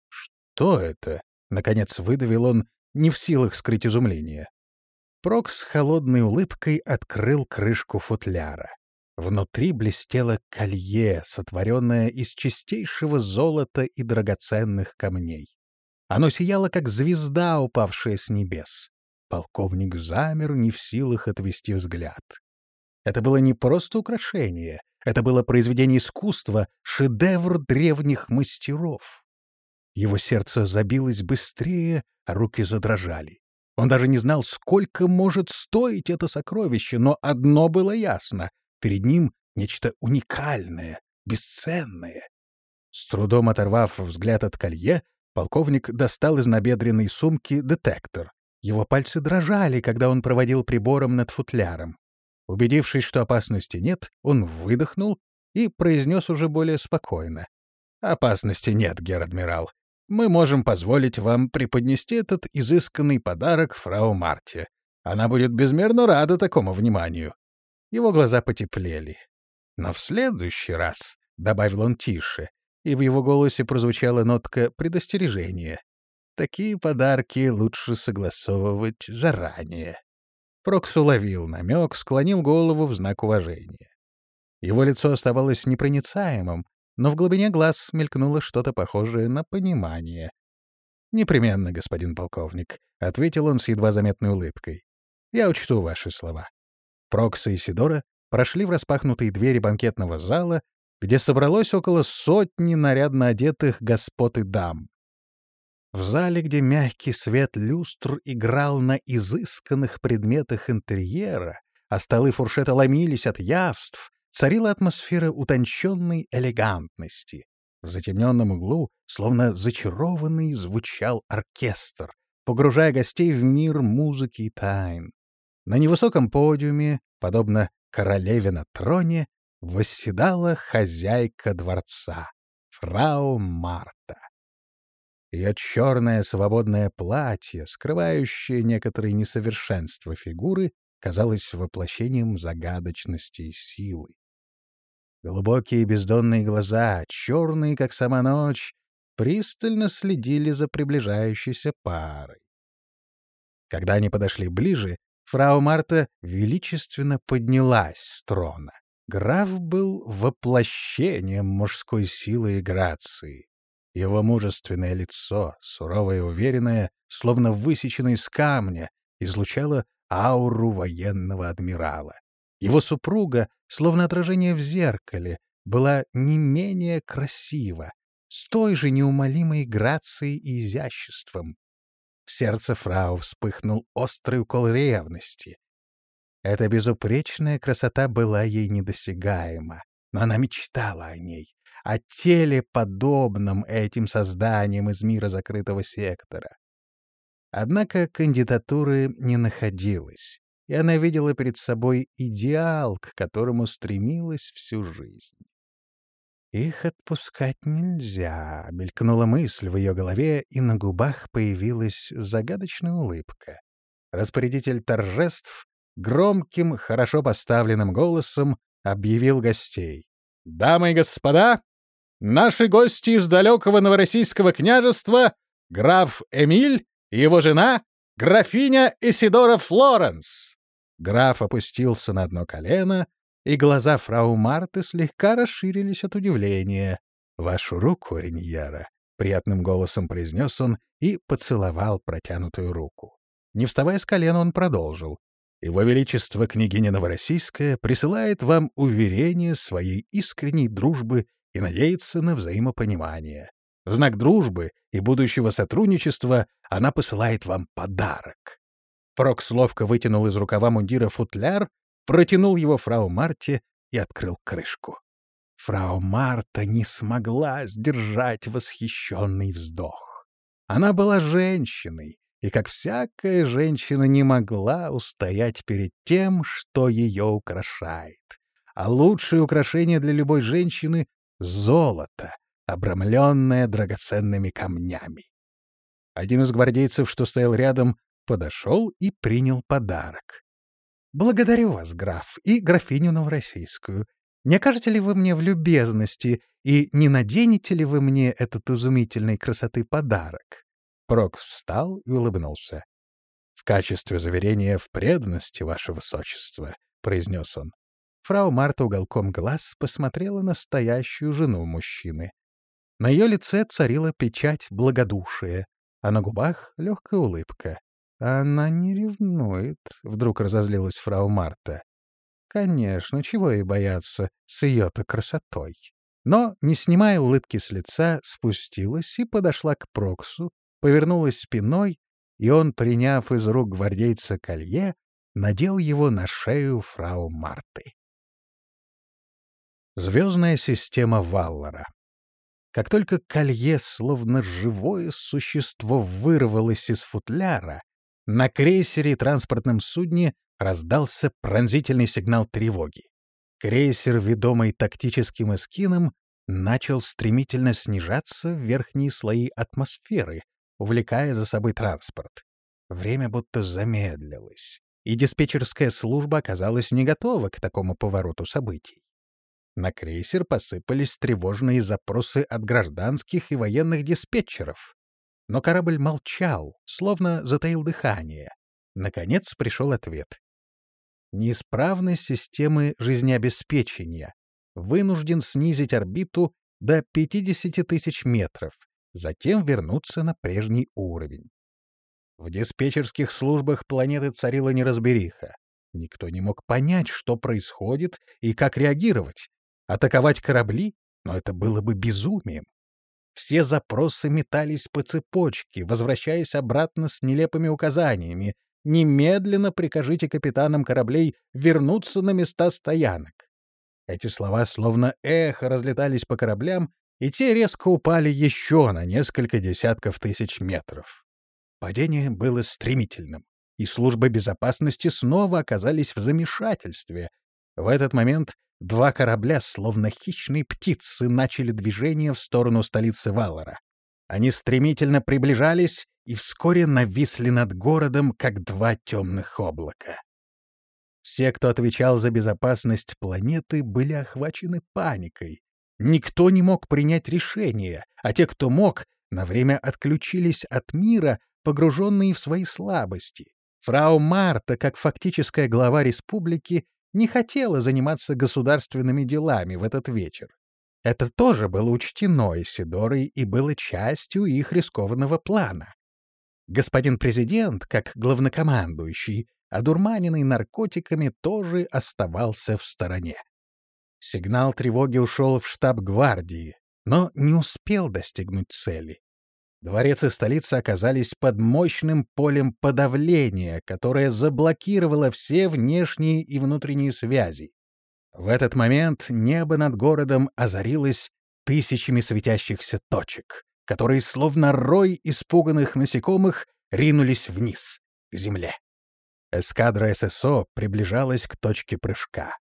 «Что это?» — наконец выдавил он, не в силах скрыть изумление. Прокс с холодной улыбкой открыл крышку футляра. Внутри блестело колье, сотворенное из чистейшего золота и драгоценных камней. Оно сияло, как звезда, упавшая с небес. Полковник замер, не в силах отвести взгляд. Это было не просто украшение, это было произведение искусства, шедевр древних мастеров. Его сердце забилось быстрее, а руки задрожали. Он даже не знал, сколько может стоить это сокровище, но одно было ясно — перед ним нечто уникальное, бесценное. С трудом оторвав взгляд от колье, полковник достал из набедренной сумки детектор. Его пальцы дрожали, когда он проводил прибором над футляром. Убедившись, что опасности нет, он выдохнул и произнес уже более спокойно. «Опасности нет, гер-адмирал мы можем позволить вам преподнести этот изысканный подарок фрау Марте. Она будет безмерно рада такому вниманию». Его глаза потеплели. «Но в следующий раз», — добавил он тише, и в его голосе прозвучала нотка предостережения, «такие подарки лучше согласовывать заранее». Прокс уловил намек, склонил голову в знак уважения. Его лицо оставалось непроницаемым, но в глубине глаз мелькнуло что-то похожее на понимание. «Непременно, господин полковник», — ответил он с едва заметной улыбкой. «Я учту ваши слова». Прокса и Сидора прошли в распахнутые двери банкетного зала, где собралось около сотни нарядно одетых господ и дам. В зале, где мягкий свет люстр играл на изысканных предметах интерьера, а столы фуршета ломились от явств, царила атмосфера утонченной элегантности. В затемненном углу, словно зачарованный, звучал оркестр, погружая гостей в мир музыки и тайн. На невысоком подиуме, подобно королеве на троне, восседала хозяйка дворца, фрау Марта. Ее черное свободное платье, скрывающее некоторые несовершенства фигуры, казалось воплощением загадочности и силы. Глубокие бездонные глаза, черные, как сама ночь, пристально следили за приближающейся парой. Когда они подошли ближе, фрау Марта величественно поднялась с трона. Граф был воплощением мужской силы и грации. Его мужественное лицо, суровое и уверенное, словно высеченное из камня, излучало ауру военного адмирала. Его супруга, словно отражение в зеркале, была не менее красива, с той же неумолимой грацией и изяществом. В сердце фрау вспыхнул острый укол ревности. Эта безупречная красота была ей недосягаема, но она мечтала о ней, о теле, подобном этим созданиям из мира закрытого сектора. Однако кандидатуры не находилось, и она видела перед собой идеал, к которому стремилась всю жизнь. «Их отпускать нельзя», — мелькнула мысль в ее голове, и на губах появилась загадочная улыбка. Распорядитель торжеств громким, хорошо поставленным голосом объявил гостей. «Дамы и господа, наши гости из далекого Новороссийского княжества, граф Эмиль его жена — графиня Исидора Флоренс. Граф опустился на одно колено, и глаза фрау Марты слегка расширились от удивления. «Вашу руку, Риньяра», — приятным голосом произнес он и поцеловал протянутую руку. Не вставая с колена, он продолжил. «Его Величество, княгиня Новороссийская, присылает вам уверение своей искренней дружбы и надеется на взаимопонимание. В знак дружбы и будущего сотрудничества она посылает вам подарок. Прокс ловко вытянул из рукава мундира футляр, протянул его фрау Марте и открыл крышку. Фрау Марта не смогла сдержать восхищенный вздох. Она была женщиной, и, как всякая женщина, не могла устоять перед тем, что ее украшает. А лучшее украшение для любой женщины — золото, обрамленная драгоценными камнями. Один из гвардейцев, что стоял рядом, подошел и принял подарок. «Благодарю вас, граф, и графиню Новороссийскую. Не окажете ли вы мне в любезности и не наденете ли вы мне этот изумительной красоты подарок?» Прок встал и улыбнулся. «В качестве заверения в преданности, ваше высочество», — произнес он. Фрау Марта уголком глаз посмотрела на стоящую жену мужчины. На ее лице царила печать благодушия, а на губах — легкая улыбка. «Она не ревнует», — вдруг разозлилась фрау Марта. «Конечно, чего ей бояться с ее-то красотой». Но, не снимая улыбки с лица, спустилась и подошла к Проксу, повернулась спиной, и он, приняв из рук гвардейца колье, надел его на шею фрау Марты. Звездная система Валлара как только колье, словно живое существо, вырвалось из футляра, на крейсере и транспортном судне раздался пронзительный сигнал тревоги. Крейсер, ведомый тактическим эскином, начал стремительно снижаться в верхние слои атмосферы, увлекая за собой транспорт. Время будто замедлилось, и диспетчерская служба оказалась не готова к такому повороту событий. На крейсер посыпались тревожные запросы от гражданских и военных диспетчеров. Но корабль молчал, словно затаил дыхание. Наконец пришел ответ. Неисправность системы жизнеобеспечения. Вынужден снизить орбиту до 50 тысяч метров, затем вернуться на прежний уровень. В диспетчерских службах планеты царила неразбериха. Никто не мог понять, что происходит и как реагировать. Атаковать корабли? Но это было бы безумием. Все запросы метались по цепочке, возвращаясь обратно с нелепыми указаниями. «Немедленно прикажите капитанам кораблей вернуться на места стоянок». Эти слова словно эхо разлетались по кораблям, и те резко упали еще на несколько десятков тысяч метров. Падение было стремительным, и службы безопасности снова оказались в замешательстве. В этот момент два корабля, словно хищные птицы, начали движение в сторону столицы Валора. Они стремительно приближались и вскоре нависли над городом, как два темных облака. Все, кто отвечал за безопасность планеты, были охвачены паникой. Никто не мог принять решение, а те, кто мог, на время отключились от мира, погруженные в свои слабости. Фрау Марта, как фактическая глава республики, не хотела заниматься государственными делами в этот вечер. Это тоже было учтено Исидорой и было частью их рискованного плана. Господин президент, как главнокомандующий, одурманенный наркотиками, тоже оставался в стороне. Сигнал тревоги ушел в штаб гвардии, но не успел достигнуть цели. Дворец и столица оказались под мощным полем подавления, которое заблокировало все внешние и внутренние связи. В этот момент небо над городом озарилось тысячами светящихся точек, которые, словно рой испуганных насекомых, ринулись вниз, к земле. Эскадра ССО приближалась к точке прыжка.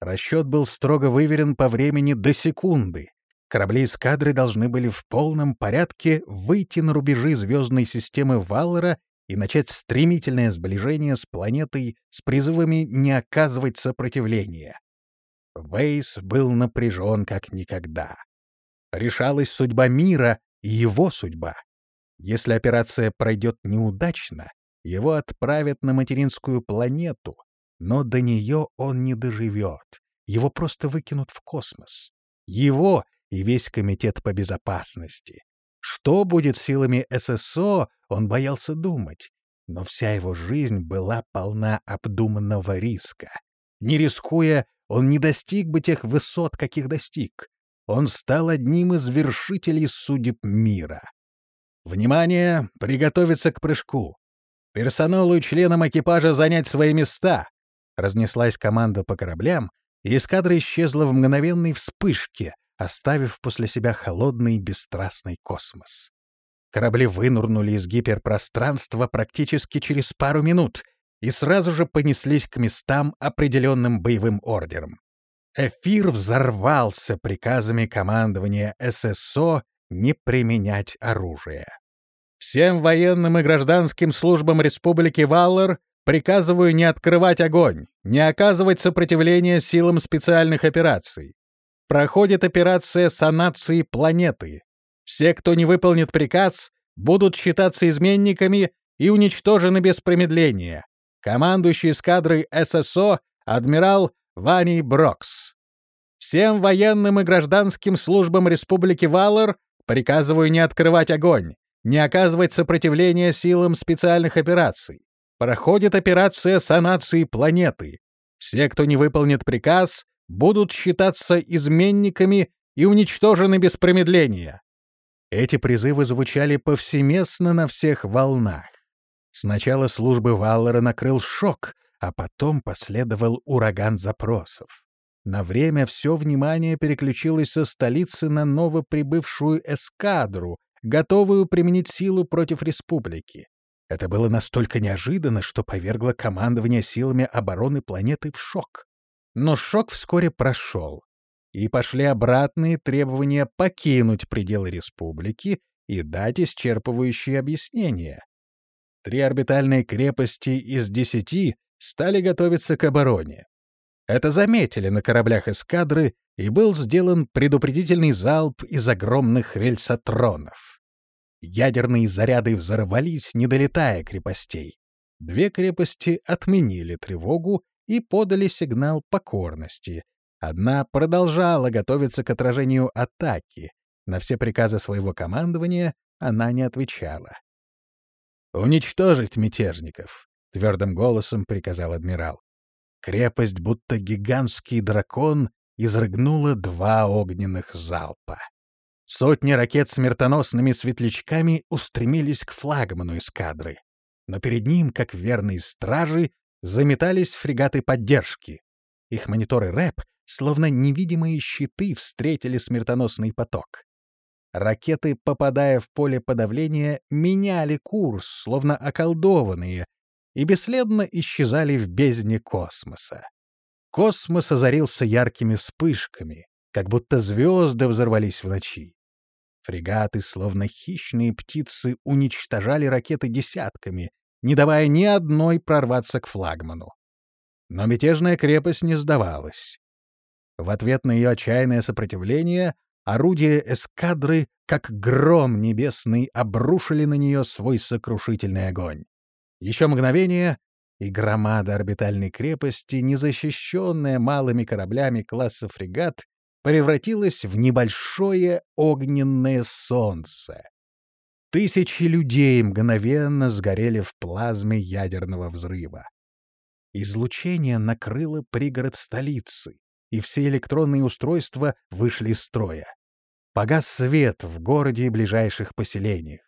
Расчет был строго выверен по времени до секунды. Корабли эскадры должны были в полном порядке выйти на рубежи звездной системы Валлера и начать стремительное сближение с планетой с призывами не оказывать сопротивления. Вейс был напряжен как никогда. Решалась судьба мира и его судьба. Если операция пройдет неудачно, его отправят на материнскую планету, но до нее он не доживет. Его просто выкинут в космос. Его и весь Комитет по безопасности. Что будет силами ССО, он боялся думать. Но вся его жизнь была полна обдуманного риска. Не рискуя, он не достиг бы тех высот, каких достиг. Он стал одним из вершителей судеб мира. Внимание! Приготовиться к прыжку. Персоналу и членам экипажа занять свои места. Разнеслась команда по кораблям, и эскадра исчезла в мгновенной вспышке, оставив после себя холодный бесстрастный космос. Корабли вынурнули из гиперпространства практически через пару минут и сразу же понеслись к местам, определенным боевым ордером. Эфир взорвался приказами командования ССО не применять оружие. Всем военным и гражданским службам Республики Валлар Приказываю не открывать огонь, не оказывать сопротивления силам специальных операций. Проходит операция санации планеты. Все, кто не выполнит приказ, будут считаться изменниками и уничтожены без промедления. Командующий эскадрой ССО адмирал Ваний Брокс. Всем военным и гражданским службам Республики Валар приказываю не открывать огонь, не оказывать сопротивления силам специальных операций. Проходит операция санации планеты. Все, кто не выполнит приказ, будут считаться изменниками и уничтожены без промедления. Эти призывы звучали повсеместно на всех волнах. Сначала службы Валлера накрыл шок, а потом последовал ураган запросов. На время все внимание переключилось со столицы на новоприбывшую эскадру, готовую применить силу против республики. Это было настолько неожиданно, что повергло командование силами обороны планеты в шок. Но шок вскоре прошел, и пошли обратные требования покинуть пределы республики и дать исчерпывающие объяснения. Три орбитальные крепости из десяти стали готовиться к обороне. Это заметили на кораблях эскадры, и был сделан предупредительный залп из огромных рельсотронов. Ядерные заряды взорвались, не долетая крепостей. Две крепости отменили тревогу и подали сигнал покорности. Одна продолжала готовиться к отражению атаки. На все приказы своего командования она не отвечала. «Уничтожить мятежников!» — твердым голосом приказал адмирал. Крепость, будто гигантский дракон, изрыгнула два огненных залпа. Сотни ракет смертоносными светлячками устремились к флагману эскадры. Но перед ним, как верные стражи, заметались фрегаты поддержки. Их мониторы РЭП, словно невидимые щиты, встретили смертоносный поток. Ракеты, попадая в поле подавления, меняли курс, словно околдованные, и бесследно исчезали в бездне космоса. Космос озарился яркими вспышками, как будто звезды взорвались в ночи. Фрегаты, словно хищные птицы, уничтожали ракеты десятками, не давая ни одной прорваться к флагману. Но мятежная крепость не сдавалась. В ответ на ее отчаянное сопротивление орудия эскадры, как гром небесный, обрушили на нее свой сокрушительный огонь. Еще мгновение, и громада орбитальной крепости, незащищенная малыми кораблями класса фрегат, превратилась в небольшое огненное солнце. Тысячи людей мгновенно сгорели в плазме ядерного взрыва. Излучение накрыло пригород столицы, и все электронные устройства вышли из строя. Погас свет в городе и ближайших поселениях.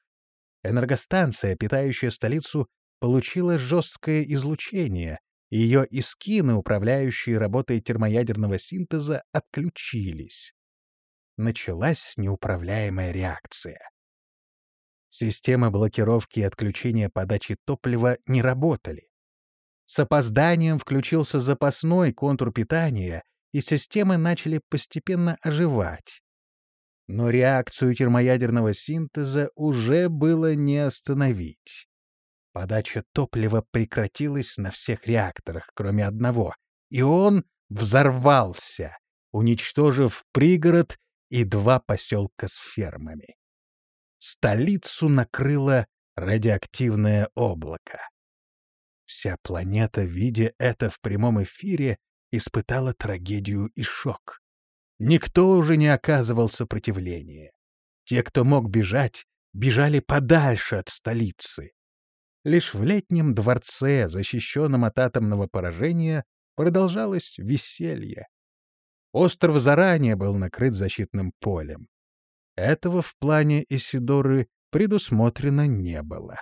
Энергостанция, питающая столицу, получила жесткое излучение, и ее искины, управляющие работой термоядерного синтеза, отключились. Началась неуправляемая реакция. Системы блокировки и отключения подачи топлива не работали. С опозданием включился запасной контур питания, и системы начали постепенно оживать. Но реакцию термоядерного синтеза уже было не остановить. Подача топлива прекратилась на всех реакторах, кроме одного, и он взорвался, уничтожив пригород и два поселка с фермами. Столицу накрыло радиоактивное облако. Вся планета, видя это в прямом эфире, испытала трагедию и шок. Никто уже не оказывал сопротивления. Те, кто мог бежать, бежали подальше от столицы. Лишь в летнем дворце, защищенном от атомного поражения, продолжалось веселье. Остров заранее был накрыт защитным полем. Этого в плане Исидоры предусмотрено не было.